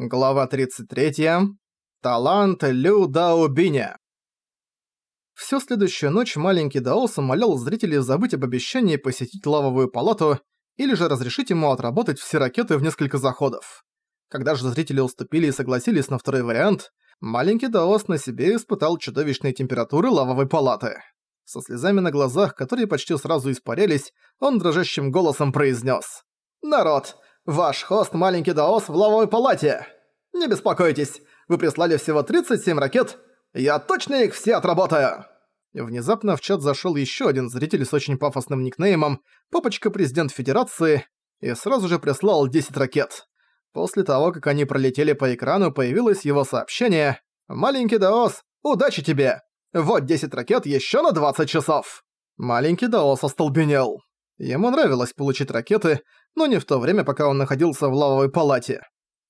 Глава 33. Талант Лю Даобиня. Всю следующую ночь маленький Даос умолял зрителей забыть об обещании посетить лавовую палату или же разрешить ему отработать все ракеты в несколько заходов. Когда же зрители уступили и согласились на второй вариант, маленький Даос на себе испытал чудовищные температуры лавовой палаты. Со слезами на глазах, которые почти сразу испарились, он дрожащим голосом произнес: «Народ, Ваш хост – маленький даос в лавовой палате. Не беспокойтесь, вы прислали всего 37 ракет. Я точно их все отработаю. Внезапно в чат зашел еще один зритель с очень пафосным никнеймом «Папочка президент Федерации» и сразу же прислал 10 ракет. После того, как они пролетели по экрану, появилось его сообщение «Маленький даос, удачи тебе! Вот 10 ракет еще на 20 часов!» Маленький даос остолбенел. Ему нравилось получить ракеты, но не в то время, пока он находился в лавовой палате.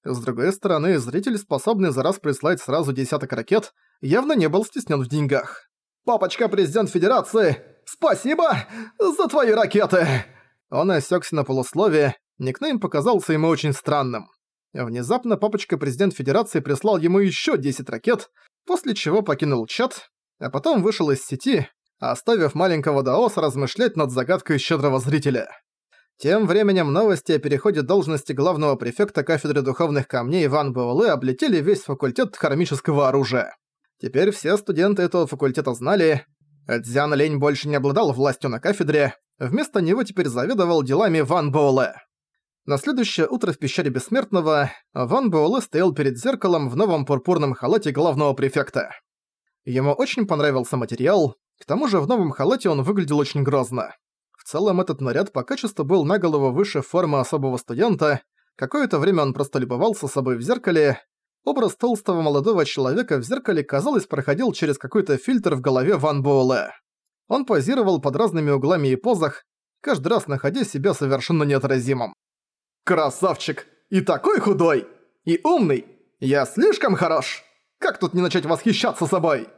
С другой стороны, зритель, способный за раз прислать сразу десяток ракет, явно не был стеснен в деньгах. «Папочка, президент Федерации, спасибо за твои ракеты!» Он осекся на полусловие, никнейм показался ему очень странным. Внезапно папочка президент Федерации прислал ему еще 10 ракет, после чего покинул чат, а потом вышел из сети, оставив маленького Даоса размышлять над загадкой щедрого зрителя. Тем временем новости о переходе должности главного префекта кафедры духовных камней Иван Буэлэ облетели весь факультет хромического оружия. Теперь все студенты этого факультета знали, Дзян Лень больше не обладал властью на кафедре, вместо него теперь заведовал делами Ван Буэлэ. На следующее утро в пещере Бессмертного Ван Буэлэ стоял перед зеркалом в новом пурпурном халате главного префекта. Ему очень понравился материал, к тому же в новом халате он выглядел очень грозно. В целом этот наряд по качеству был на голову выше формы особого студента, какое-то время он просто любовался собой в зеркале. Образ толстого молодого человека в зеркале, казалось, проходил через какой-то фильтр в голове Ван Буэлэ. Он позировал под разными углами и позах, каждый раз находя себя совершенно неотразимым. «Красавчик! И такой худой! И умный! Я слишком хорош! Как тут не начать восхищаться собой?»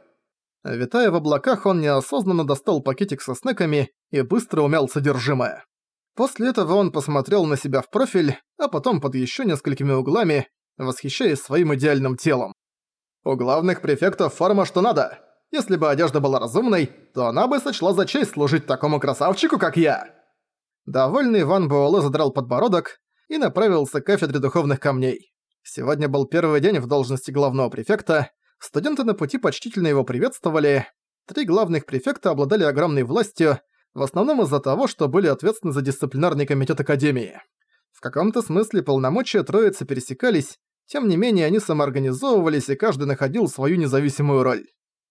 Витая в облаках, он неосознанно достал пакетик со снеками и быстро умял содержимое. После этого он посмотрел на себя в профиль, а потом под еще несколькими углами, восхищаясь своим идеальным телом. «У главных префектов форма что надо. Если бы одежда была разумной, то она бы сочла за честь служить такому красавчику, как я!» Довольный Ван Буэлэ задрал подбородок и направился к кафедре духовных камней. Сегодня был первый день в должности главного префекта, Студенты на пути почтительно его приветствовали. Три главных префекта обладали огромной властью, в основном из-за того, что были ответственны за дисциплинарный комитет Академии. В каком-то смысле полномочия троицы пересекались, тем не менее они самоорганизовывались и каждый находил свою независимую роль.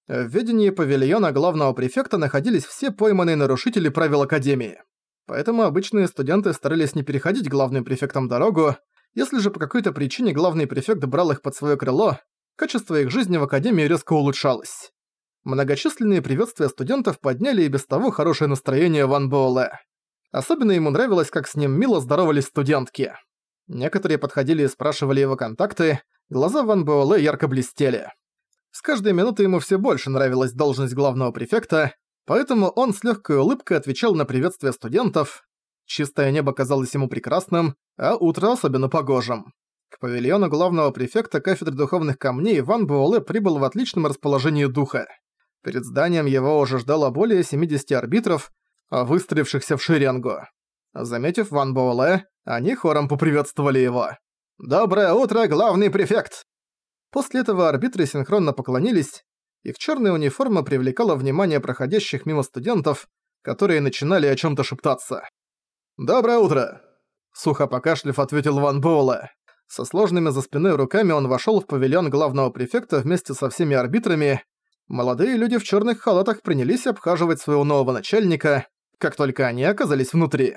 В ведении павильона главного префекта находились все пойманные нарушители правил Академии. Поэтому обычные студенты старались не переходить главным префектам дорогу, если же по какой-то причине главный префект брал их под свое крыло, качество их жизни в Академии резко улучшалось. Многочисленные приветствия студентов подняли и без того хорошее настроение Ван Буэлэ. Особенно ему нравилось, как с ним мило здоровались студентки. Некоторые подходили и спрашивали его контакты, глаза Ван Буэлэ ярко блестели. С каждой минуты ему все больше нравилась должность главного префекта, поэтому он с легкой улыбкой отвечал на приветствия студентов. Чистое небо казалось ему прекрасным, а утро особенно погожим. К павильону главного префекта кафедры духовных камней Ван Буэлэ прибыл в отличном расположении духа. Перед зданием его уже ждало более 70 арбитров, а выстроившихся в шеренгу. Заметив Ван Буэлэ, они хором поприветствовали его. «Доброе утро, главный префект!» После этого арбитры синхронно поклонились, их черная униформа привлекала внимание проходящих мимо студентов, которые начинали о чем то шептаться. «Доброе утро!» — сухо покашлив ответил Ван Буэлэ. Со сложными за спиной руками он вошёл в павильон главного префекта вместе со всеми арбитрами. Молодые люди в чёрных халатах принялись обхаживать своего нового начальника, как только они оказались внутри.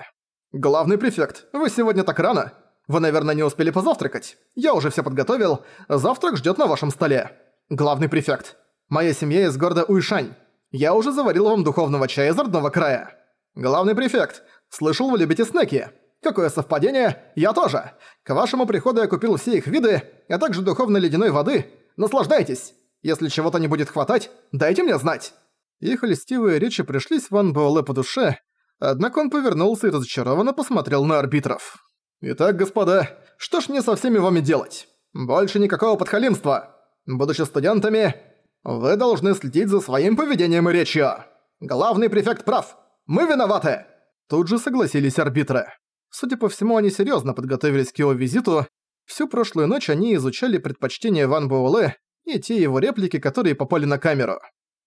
«Главный префект, вы сегодня так рано! Вы, наверное, не успели позавтракать. Я уже всё подготовил. Завтрак ждёт на вашем столе. Главный префект, моя семья из города Уишань. Я уже заварил вам духовного чая из родного края. Главный префект, слышал, вы любите снеки. Какое совпадение, я тоже. К вашему приходу я купил все их виды, а также духовной ледяной воды. Наслаждайтесь. Если чего-то не будет хватать, дайте мне знать. Их льстивые речи пришлись Ван Буэлэ по душе, однако он повернулся и разочарованно посмотрел на арбитров. «Итак, господа, что ж мне со всеми вами делать? Больше никакого подхалимства. Будучи студентами, вы должны следить за своим поведением и речью. Главный префект прав. Мы виноваты!» Тут же согласились арбитры. Судя по всему, они серьезно подготовились к его визиту. Всю прошлую ночь они изучали предпочтения Ван Буэлэ и те его реплики, которые попали на камеру.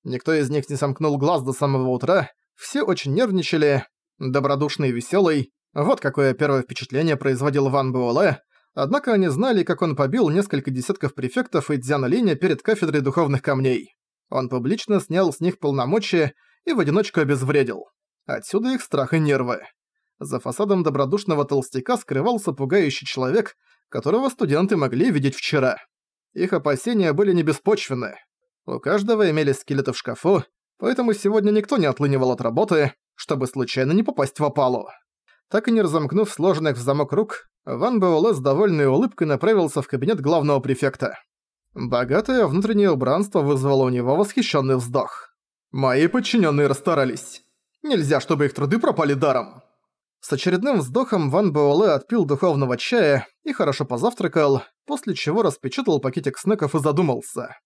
Никто из них не сомкнул глаз до самого утра, все очень нервничали, добродушный и веселый. Вот какое первое впечатление производил Ван Буэлэ, однако они знали, как он побил несколько десятков префектов и Дзяна Линя перед кафедрой духовных камней. Он публично снял с них полномочия и в одиночку обезвредил. Отсюда их страх и нервы. За фасадом добродушного толстяка скрывался пугающий человек, которого студенты могли видеть вчера. Их опасения были не беспочвены. У каждого имелись скелеты в шкафу, поэтому сегодня никто не отлынивал от работы, чтобы случайно не попасть в опалу. Так и не разомкнув сложенных в замок рук, Ван Буэлэ с довольной улыбкой направился в кабинет главного префекта. Богатое внутреннее убранство вызвало у него восхищенный вздох. «Мои подчиненные расстарались. Нельзя, чтобы их труды пропали даром!» С очередным вздохом Ван Буэлэ отпил духовного чая и хорошо позавтракал, после чего распечатал пакетик снеков и задумался.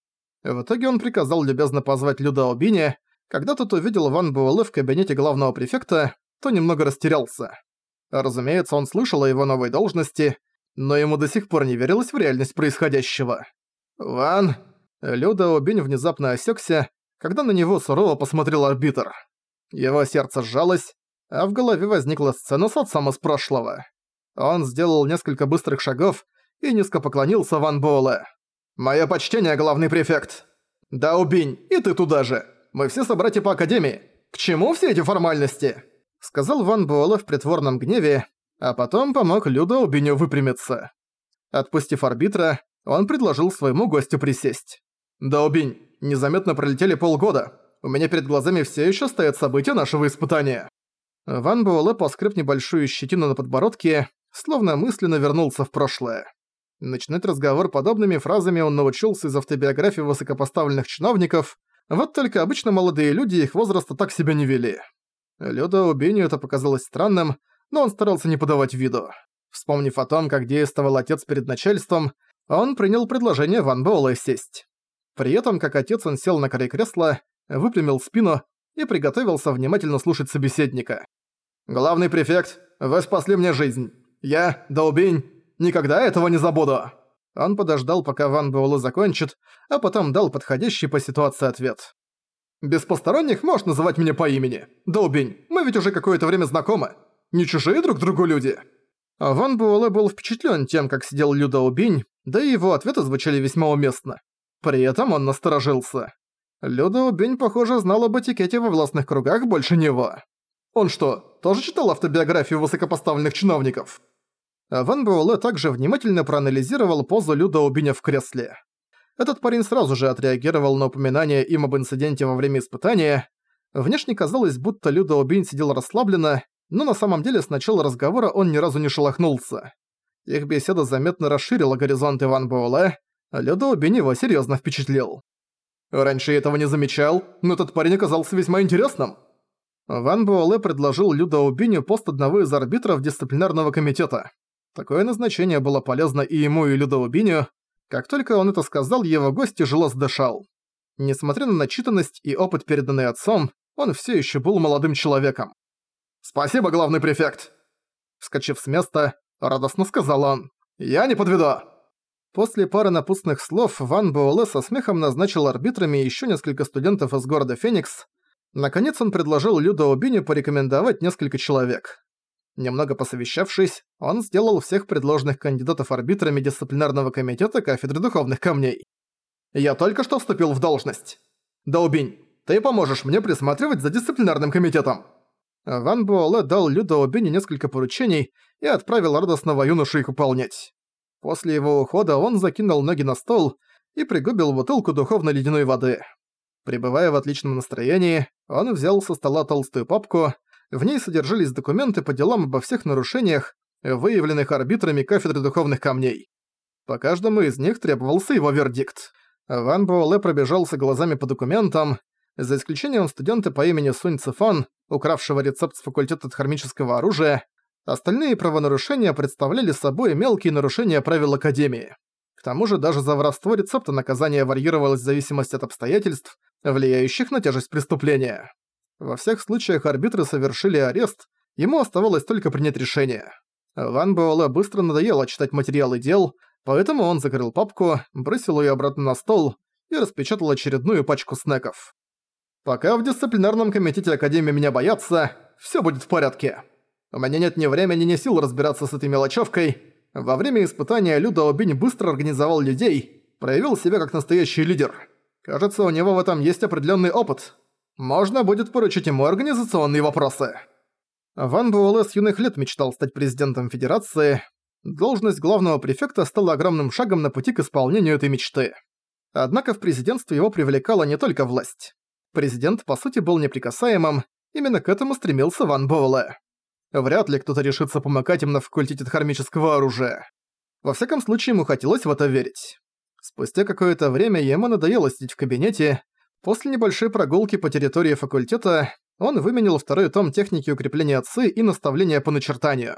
В итоге он приказал любезно позвать Люда Обини. Когда тот увидел Ван Буэлэ в кабинете главного префекта, то немного растерялся. Разумеется, он слышал о его новой должности, но ему до сих пор не верилось в реальность происходящего. «Ван...» Люда Обинь внезапно осекся, когда на него сурово посмотрел арбитр. Его сердце сжалось, а в голове возникла сцена с отцом из прошлого. Он сделал несколько быстрых шагов и низко поклонился Ван Буэлэ. «Моё почтение, главный префект!» «Да, Убинь, и ты туда же! Мы все собратья по Академии! К чему все эти формальности?» Сказал Ван Буэлэ в притворном гневе, а потом помог Людо Убиню выпрямиться. Отпустив арбитра, он предложил своему гостю присесть. «Да, Убинь, незаметно пролетели полгода. У меня перед глазами все еще стоят события нашего испытания». Ван Буэлэ поскреб небольшую щетину на подбородке, словно мысленно вернулся в прошлое. Начинать разговор подобными фразами он научился из автобиографии высокопоставленных чиновников, вот только обычно молодые люди их возраста так себя не вели. Лёда Убению это показалось странным, но он старался не подавать виду. Вспомнив о том, как действовал отец перед начальством, он принял предложение Ван Буэлэ сесть. При этом, как отец, он сел на край кресла, выпрямил спину и приготовился внимательно слушать собеседника. «Главный префект, вы спасли мне жизнь. Я, Долбень, никогда этого не забуду!» Он подождал, пока Ван Буэлэ закончит, а потом дал подходящий по ситуации ответ. «Без посторонних можешь называть меня по имени. Долбень, мы ведь уже какое-то время знакомы. Не чужие друг другу люди!» Ван Буэлэ был впечатлен тем, как сидел Лю Долбень, да и его ответы звучали весьма уместно. При этом он насторожился. Лю Долбень, похоже, знал об этикете во властных кругах больше него. «Он что, тоже читал автобиографию высокопоставленных чиновников. Э, Ван Буэлэ также внимательно проанализировал позу Люда Убиня в кресле. Этот парень сразу же отреагировал на упоминание им об инциденте во время испытания. Внешне казалось, будто Люда Убинь сидел расслабленно, но на самом деле с начала разговора он ни разу не шелохнулся. Их беседа заметно расширила горизонт Иван Буэлэ, а Люда Убинь его серьезно впечатлил. «Раньше я этого не замечал, но этот парень оказался весьма интересным», Ван Буэлэ предложил Лю Даубиню пост одного из арбитров дисциплинарного комитета. Такое назначение было полезно и ему, и Лю Даубиню. Как только он это сказал, его гость тяжело сдышал. Несмотря на начитанность и опыт, переданный отцом, он все еще был молодым человеком. «Спасибо, главный префект!» Вскочив с места, радостно сказал он. «Я не подведу!» После пары напустных слов Ван Буэлэ со смехом назначил арбитрами еще несколько студентов из города Феникс – Наконец он предложил Людо Убини порекомендовать несколько человек. Немного посовещавшись, он сделал всех предложенных кандидатов арбитрами дисциплинарного комитета кафедры духовных камней. «Я только что вступил в должность. Даубинь, ты поможешь мне присматривать за дисциплинарным комитетом». Ван Буэлэ дал Людо Убини несколько поручений и отправил радостного юношу их выполнять. После его ухода он закинул ноги на стол и пригубил бутылку духовно-ледяной воды. Пребывая в отличном настроении, он взял со стола толстую папку, в ней содержались документы по делам обо всех нарушениях, выявленных арбитрами кафедры духовных камней. По каждому из них требовался его вердикт. Ван Буэлэ пробежался глазами по документам, за исключением студента по имени Сунь Цифан, укравшего рецепт с факультета хармического оружия, остальные правонарушения представляли собой мелкие нарушения правил Академии. К тому же даже за воровство рецепта наказание варьировалось в зависимости от обстоятельств, влияющих на тяжесть преступления. Во всех случаях арбитры совершили арест, ему оставалось только принять решение. Ван Буэлэ быстро надоело читать материалы дел, поэтому он закрыл папку, бросил ее обратно на стол и распечатал очередную пачку снеков. «Пока в дисциплинарном комитете Академии меня боятся, все будет в порядке. У меня нет ни времени, ни сил разбираться с этой мелочевкой. Во время испытания Люда Обинь быстро организовал людей, проявил себя как настоящий лидер». Кажется, у него в этом есть определенный опыт. Можно будет поручить ему организационные вопросы. Ван Буэлэ с юных лет мечтал стать президентом Федерации. Должность главного префекта стала огромным шагом на пути к исполнению этой мечты. Однако в президентство его привлекала не только власть. Президент, по сути, был неприкасаемым, именно к этому стремился Ван Буэлэ. Вряд ли кто-то решится помогать им на факультете дхармического оружия. Во всяком случае, ему хотелось в это верить. Спустя какое-то время ему надоело сидеть в кабинете. После небольшой прогулки по территории факультета он выменил второй том техники укрепления отцы и наставления по начертанию.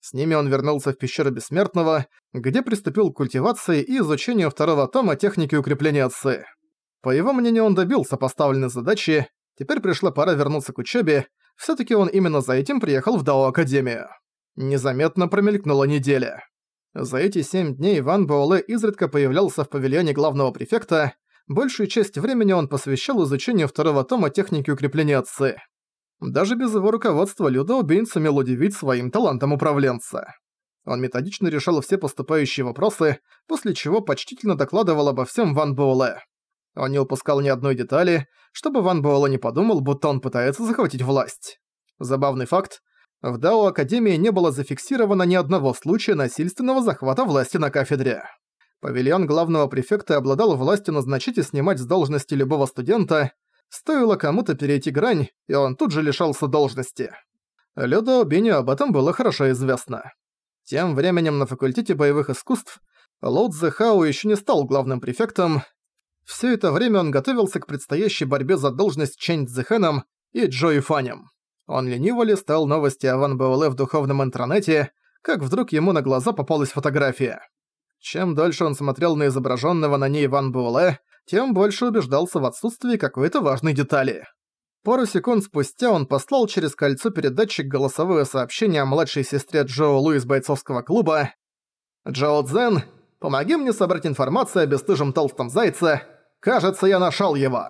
С ними он вернулся в пещеру Бессмертного, где приступил к культивации и изучению второго тома техники укрепления отцы. По его мнению, он добился поставленной задачи, теперь пришла пора вернуться к учебе, все таки он именно за этим приехал в Дао Академию. Незаметно промелькнула неделя. За эти семь дней Ван Буэлэ изредка появлялся в павильоне главного префекта, большую часть времени он посвящал изучению второго тома техники укрепления Ци. Даже без его руководства Люда Убийн сумел удивить своим талантом управленца. Он методично решал все поступающие вопросы, после чего почтительно докладывал обо всем Ван Буэлэ. Он не упускал ни одной детали, чтобы Ван Буэлэ не подумал, будто он пытается захватить власть. Забавный факт, в Дао Академии не было зафиксировано ни одного случая насильственного захвата власти на кафедре. Павильон главного префекта обладал властью назначить и снимать с должности любого студента, стоило кому-то перейти грань, и он тут же лишался должности. Лёдо Беню об этом было хорошо известно. Тем временем на факультете боевых искусств Лоу Цзэхао еще не стал главным префектом. Все это время он готовился к предстоящей борьбе за должность Чэнь Цзэхэном и Джои Фанем. Он лениво листал новости о Ван Буэлэ в духовном интернете, как вдруг ему на глаза попалась фотография. Чем дольше он смотрел на изображенного на ней Ван Буэлэ, тем больше убеждался в отсутствии какой-то важной детали. Пару секунд спустя он послал через кольцо передатчик голосовое сообщение о младшей сестре Джоу Лу из бойцовского клуба. «Джоу Цзэн, помоги мне собрать информацию о бесстыжем толстом зайце. Кажется, я нашел его!»